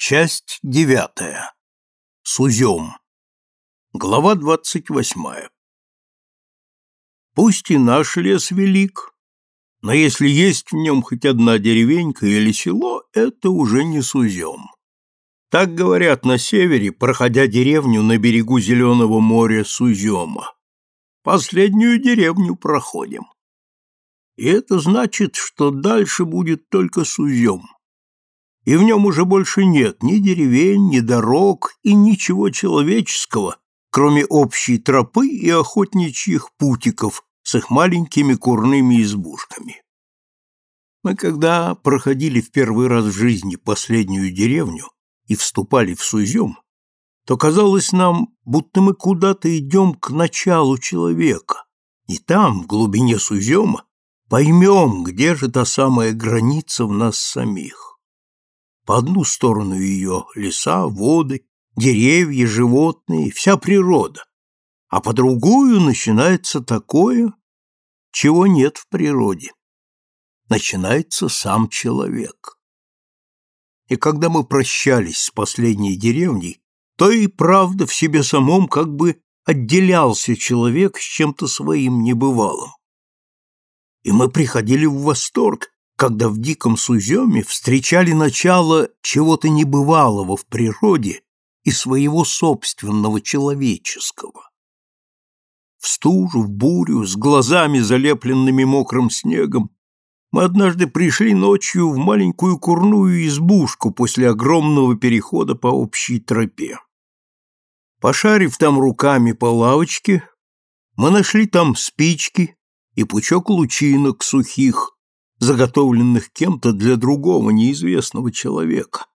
Часть девятая. Сузем. Глава двадцать восьмая. Пусть и наш лес велик, но если есть в нем хоть одна деревенька или село, это уже не Сузем. Так говорят на севере, проходя деревню на берегу Зеленого моря Сузема. Последнюю деревню проходим. И это значит, что дальше будет только Сузем. И в нем уже больше нет ни деревень, ни дорог и ничего человеческого, кроме общей тропы и охотничьих путиков с их маленькими курными избушками. Мы когда проходили в первый раз в жизни последнюю деревню и вступали в Сузем, то казалось нам, будто мы куда-то идем к началу человека, и там, в глубине Сузема, поймем, где же та самая граница в нас самих. По одну сторону ее леса, воды, деревья, животные, вся природа, а по другую начинается такое, чего нет в природе. Начинается сам человек. И когда мы прощались с последней деревней, то и правда в себе самом как бы отделялся человек с чем-то своим небывалым и мы приходили в восторг, когда в диком суземе встречали начало чего-то небывалого в природе и своего собственного человеческого. В стужу, в бурю, с глазами, залепленными мокрым снегом, мы однажды пришли ночью в маленькую курную избушку после огромного перехода по общей тропе. Пошарив там руками по лавочке, мы нашли там спички, и пучок лучинок сухих, заготовленных кем-то для другого неизвестного человека,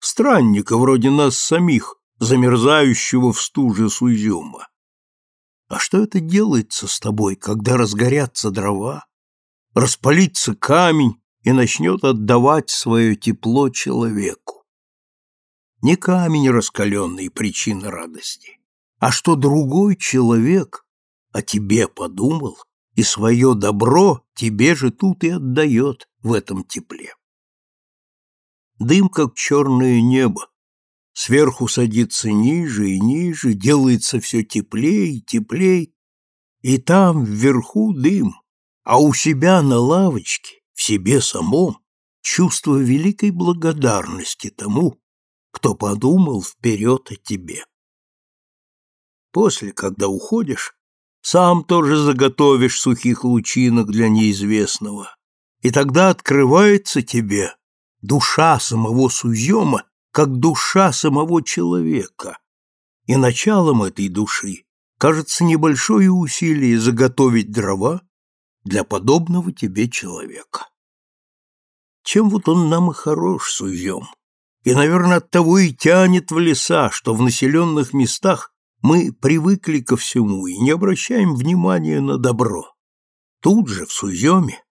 странника вроде нас самих, замерзающего в стуже Сузюма. А что это делается с тобой, когда разгорятся дрова, распалится камень и начнет отдавать свое тепло человеку? Не камень раскаленный причина радости, а что другой человек о тебе подумал и свое добро тебе же тут и отдает в этом тепле. Дым, как черное небо, сверху садится ниже и ниже, делается все теплее и теплее, и там вверху дым, а у себя на лавочке, в себе самом, чувство великой благодарности тому, кто подумал вперед о тебе. После, когда уходишь, сам тоже заготовишь сухих лучинок для неизвестного, и тогда открывается тебе душа самого Сузема, как душа самого человека, и началом этой души кажется небольшое усилие заготовить дрова для подобного тебе человека. Чем вот он нам и хорош, Сузем, и, наверное, оттого и тянет в леса, что в населенных местах мы привыкли ко всему и не обращаем внимания на добро. Тут же, в Суземе,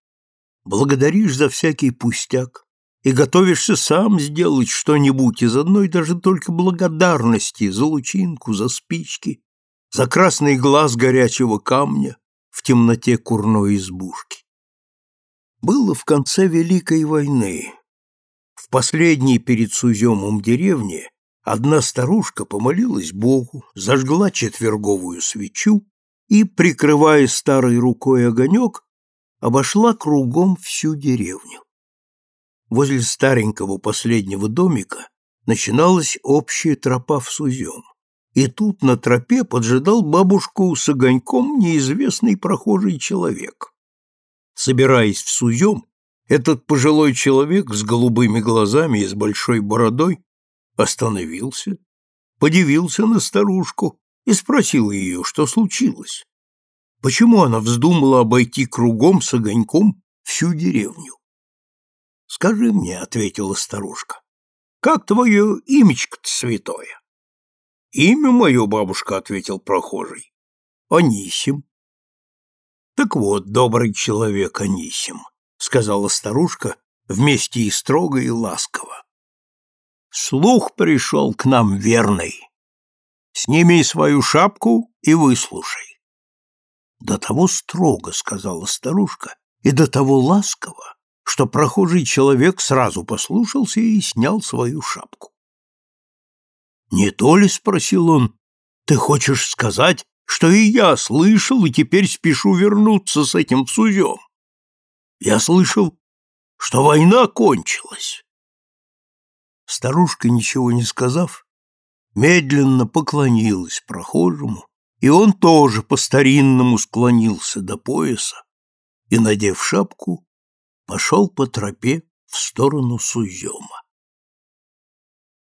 благодаришь за всякий пустяк и готовишься сам сделать что-нибудь из одной даже только благодарности за лучинку, за спички, за красный глаз горячего камня в темноте курной избушки. Было в конце Великой войны. В последней перед Суземом деревне Одна старушка помолилась Богу, зажгла четверговую свечу и, прикрывая старой рукой огонек, обошла кругом всю деревню. Возле старенького последнего домика начиналась общая тропа в Сузем. И тут на тропе поджидал бабушку с огоньком неизвестный прохожий человек. Собираясь в Сузем, этот пожилой человек с голубыми глазами и с большой бородой остановился, подивился на старушку и спросил ее, что случилось. Почему она вздумала обойти кругом с огоньком всю деревню? — Скажи мне, — ответила старушка, — как твое имечко-то святое? — Имя мое, бабушка, — ответил прохожий. — Анисим. — Так вот, добрый человек Анисим, — сказала старушка вместе и строго, и ласково. Слух пришел к нам верный. Сними свою шапку и выслушай. До того строго, сказала старушка, и до того ласково, что прохожий человек сразу послушался и снял свою шапку. Не то ли, спросил он, ты хочешь сказать, что и я слышал, и теперь спешу вернуться с этим Сузем? Я слышал, что война кончилась. Старушка, ничего не сказав, медленно поклонилась прохожему, и он тоже по-старинному склонился до пояса и, надев шапку, пошел по тропе в сторону Сузема.